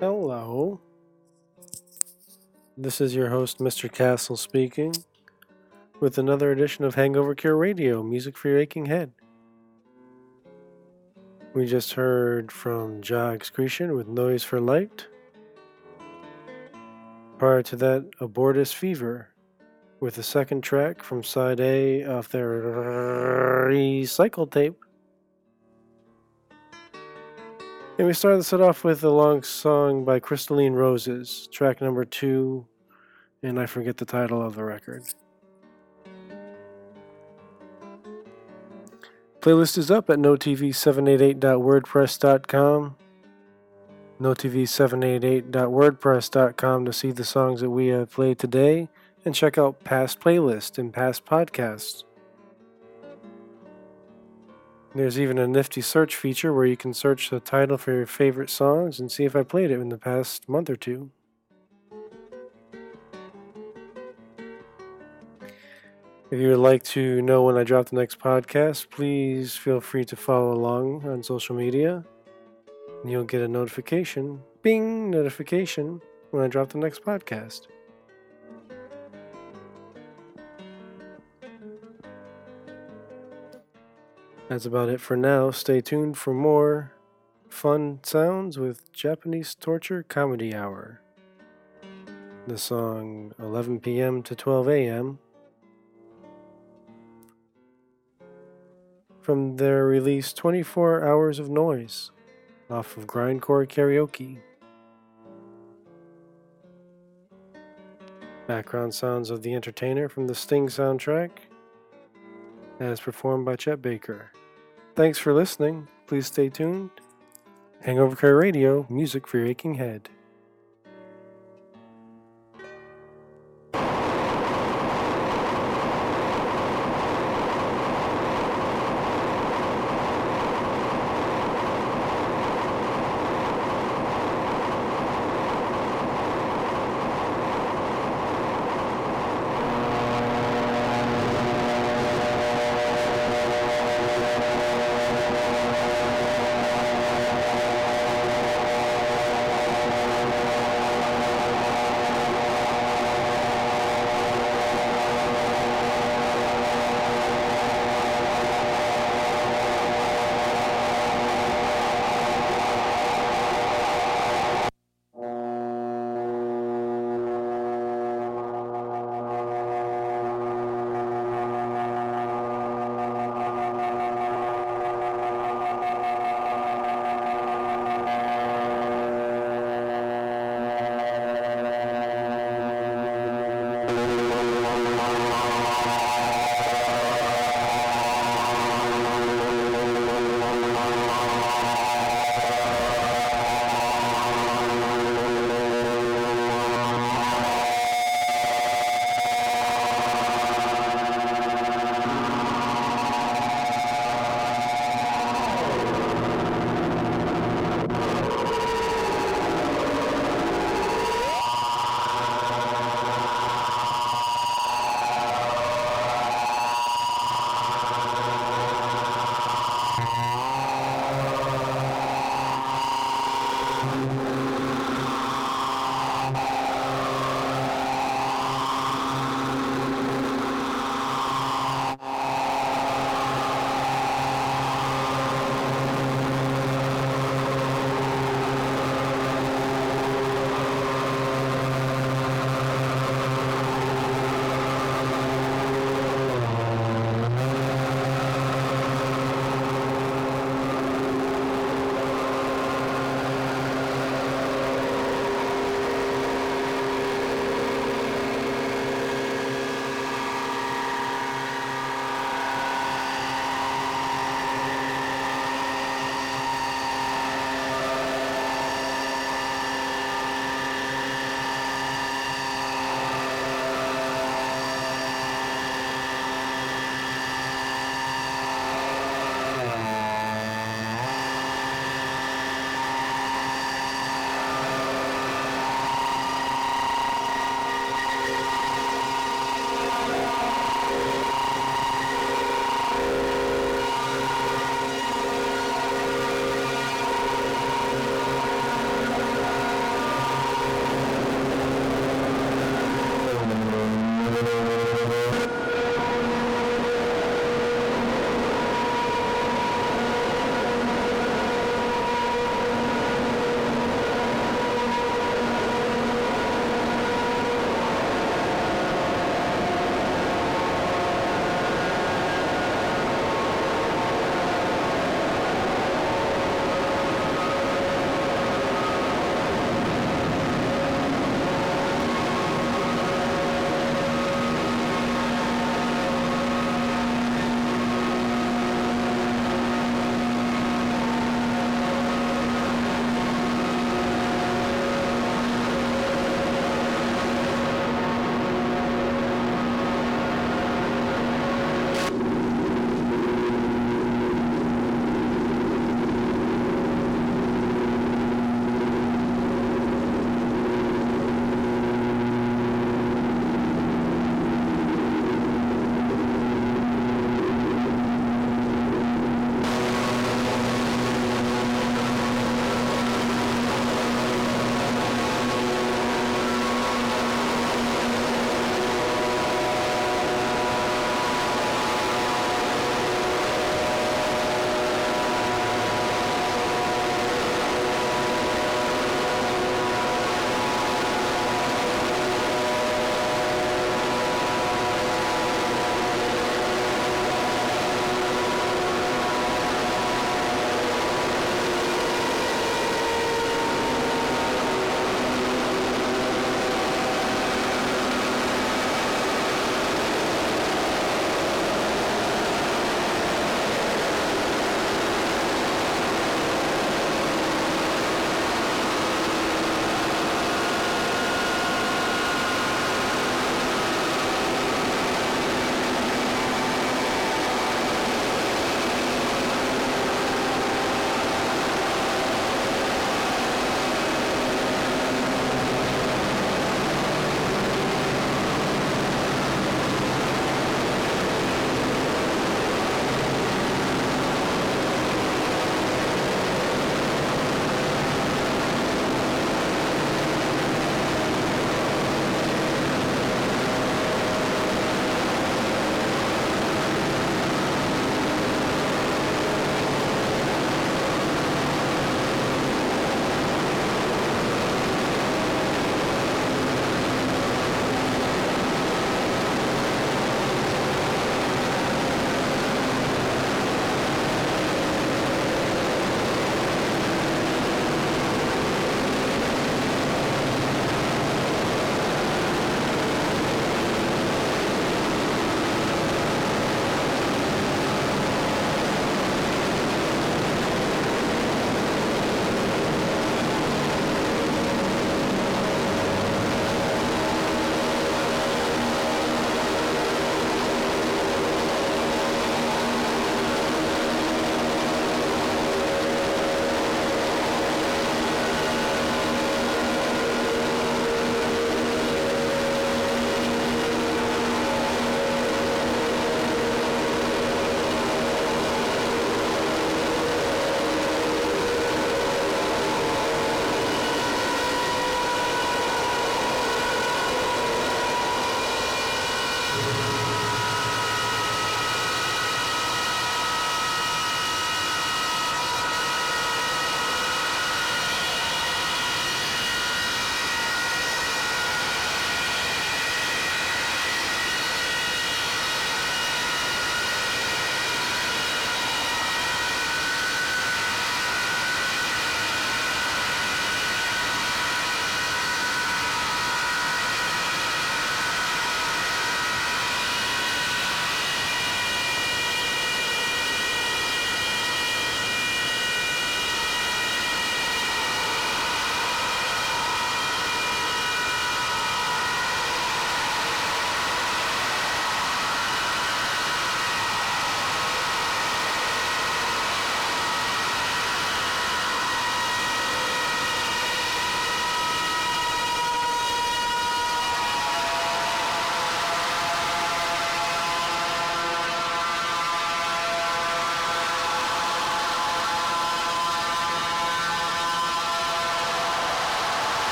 Hello. This is your host, Mr. Castle, speaking with another edition of Hangover Cure Radio Music for Your Aching Head. We just heard from Jah Excretion with Noise for Light. Prior to that, Abortus Fever with the second track from side A off their recycle tape. And we started the set off with a long song by Crystalline Roses, track number two, and I forget the title of the record. Playlist is up at notv788.wordpress.com. Notv788.wordpress.com to see the songs that we have played today and check out past playlists and past podcasts. There's even a nifty search feature where you can search the title for your favorite songs and see if I played it in the past month or two. If you would like to know when I drop the next podcast, please feel free to follow along on social media. And you'll get a notification, bing, notification when I drop the next podcast. That's about it for now. Stay tuned for more fun sounds with Japanese Torture Comedy Hour. The song 11 p.m. to 12 a.m. from their release 24 Hours of Noise off of Grindcore Karaoke. Background sounds of The Entertainer from the Sting soundtrack as performed by Chet Baker. Thanks for listening. Please stay tuned. Hangover Cure Radio, music for your aching head.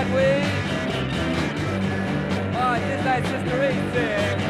Sideways. Oh, just like Sister said,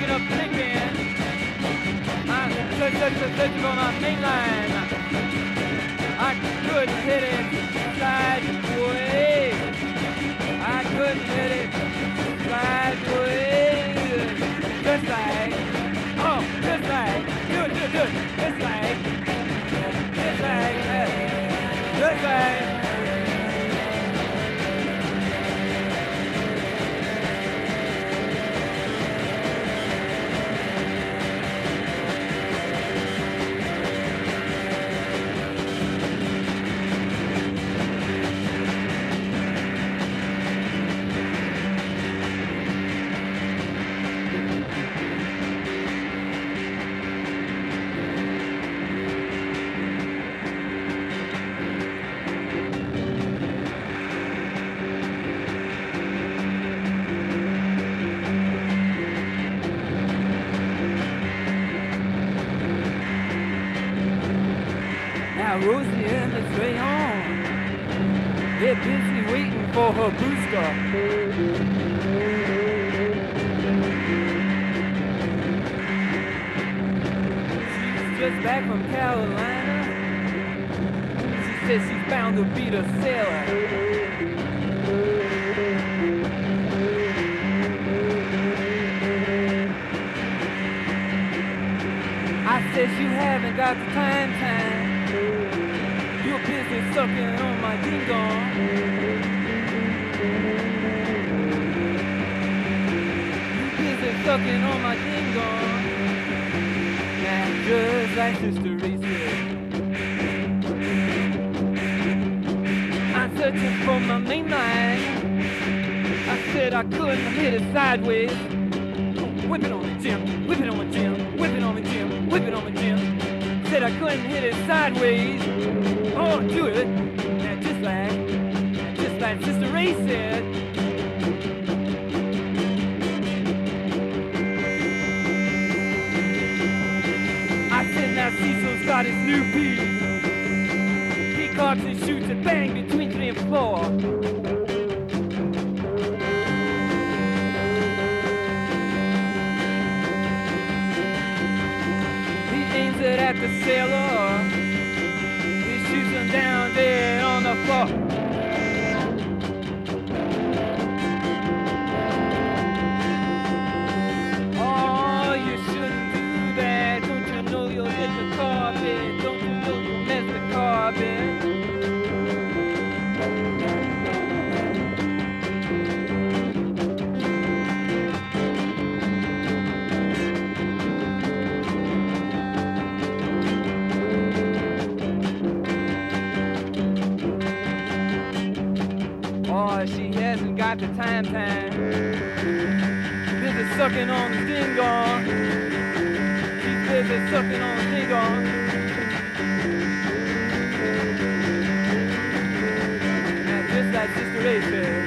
Taking up the big. I'm such, such, such, such on our main. I couldn't hit it sideways. I couldn't hit it sideways. Just like, oh, just like, good, good, good. Just like, She's just back from Carolina. She says she's bound to beat a sailor. I said you haven't got the time, time. You're busy sucking on my ding dong. Sucking on my ding dong. Now just like Sister Reese. I'm searching for my main line. I said I couldn't hit it sideways. Whip it on me, Jim. Whip it on me, Jim. Whip it on me, Jim. Whip it on me, Jim. Said I couldn't hit it sideways. Oh, do it. Now just like, just like Sister Ray said. hard as new peas. He cocks and shoots and bang between three and four. He aims it at the sailor. He shoots him down there on the floor. got the time time. Busy sucking on the ding dong. She's busy sucking on the ding dong. Now just like Sister Ray said.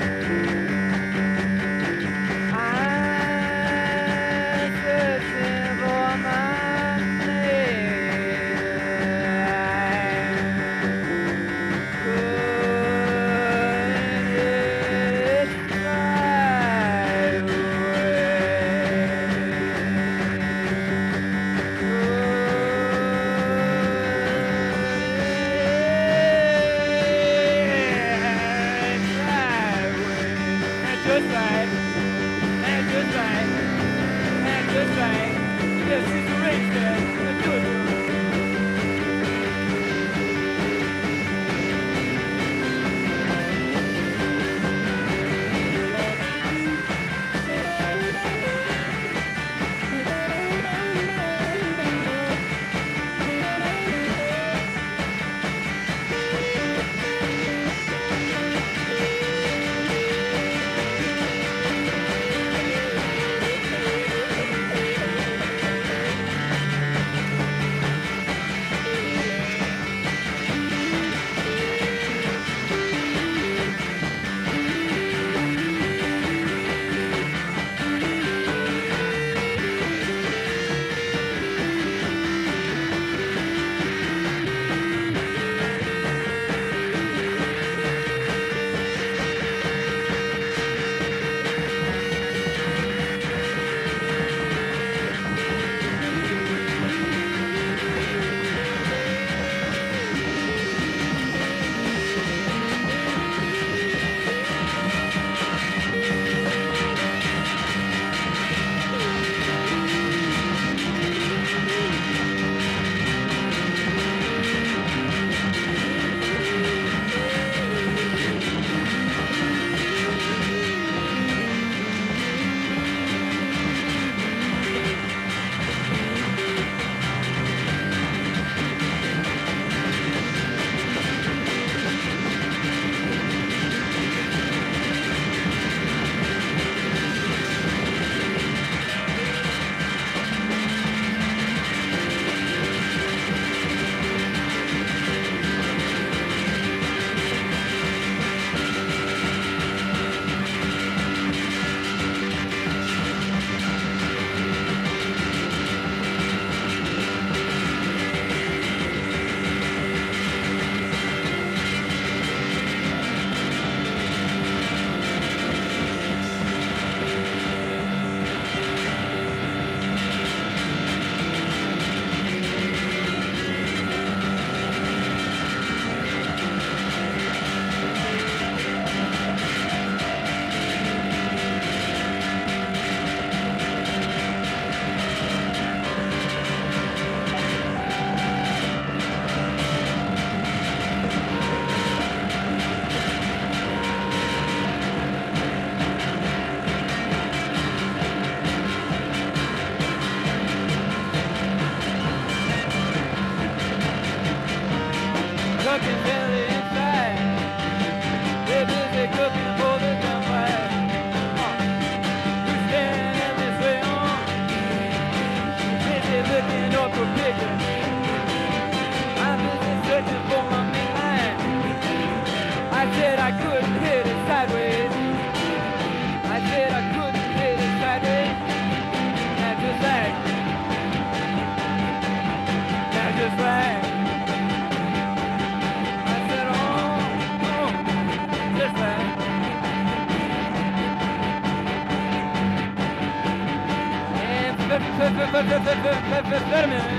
enferme.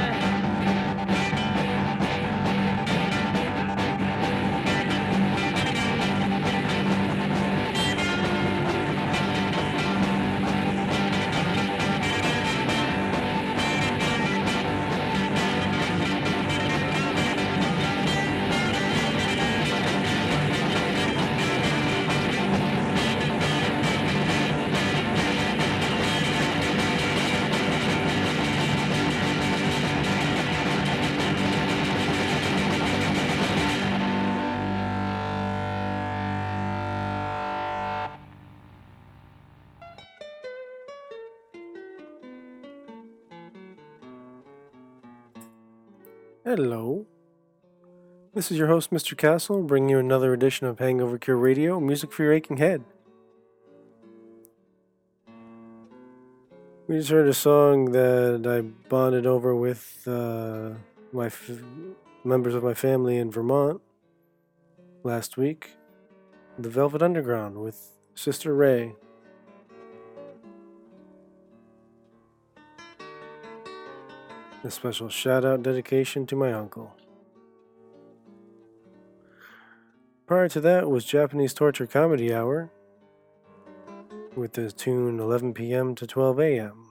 Hello. This is your host, Mr. Castle, bringing you another edition of Hangover Cure Radio, music for your aching head. We just heard a song that I bonded over with uh, my f- members of my family in Vermont last week. The Velvet Underground with Sister Ray. A special shout out dedication to my uncle. Prior to that was Japanese Torture Comedy Hour with the tune 11 p.m. to 12 a.m.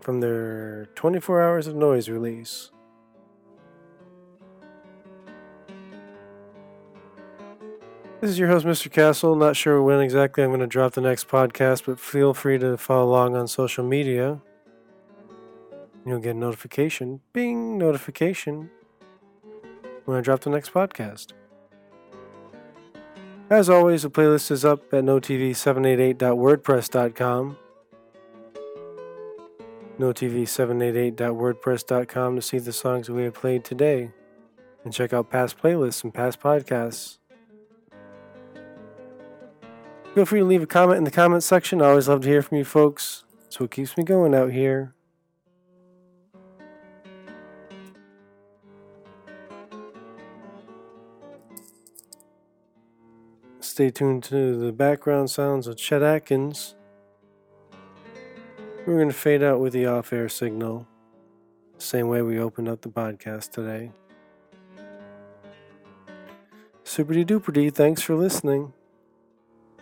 from their 24 Hours of Noise release. This is your host, Mr. Castle. Not sure when exactly I'm going to drop the next podcast, but feel free to follow along on social media. You'll get a notification. Bing! Notification when I drop the next podcast. As always, the playlist is up at notv788.wordpress.com. notv788.wordpress.com to see the songs we have played today and check out past playlists and past podcasts. Feel free to leave a comment in the comment section. I always love to hear from you folks. It's what keeps me going out here. Stay tuned to the background sounds of Chet Atkins. We're going to fade out with the off air signal, same way we opened up the podcast today. Super duper thanks for listening.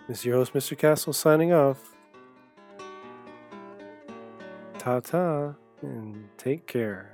This is your host, Mr. Castle, signing off. Ta ta, and take care.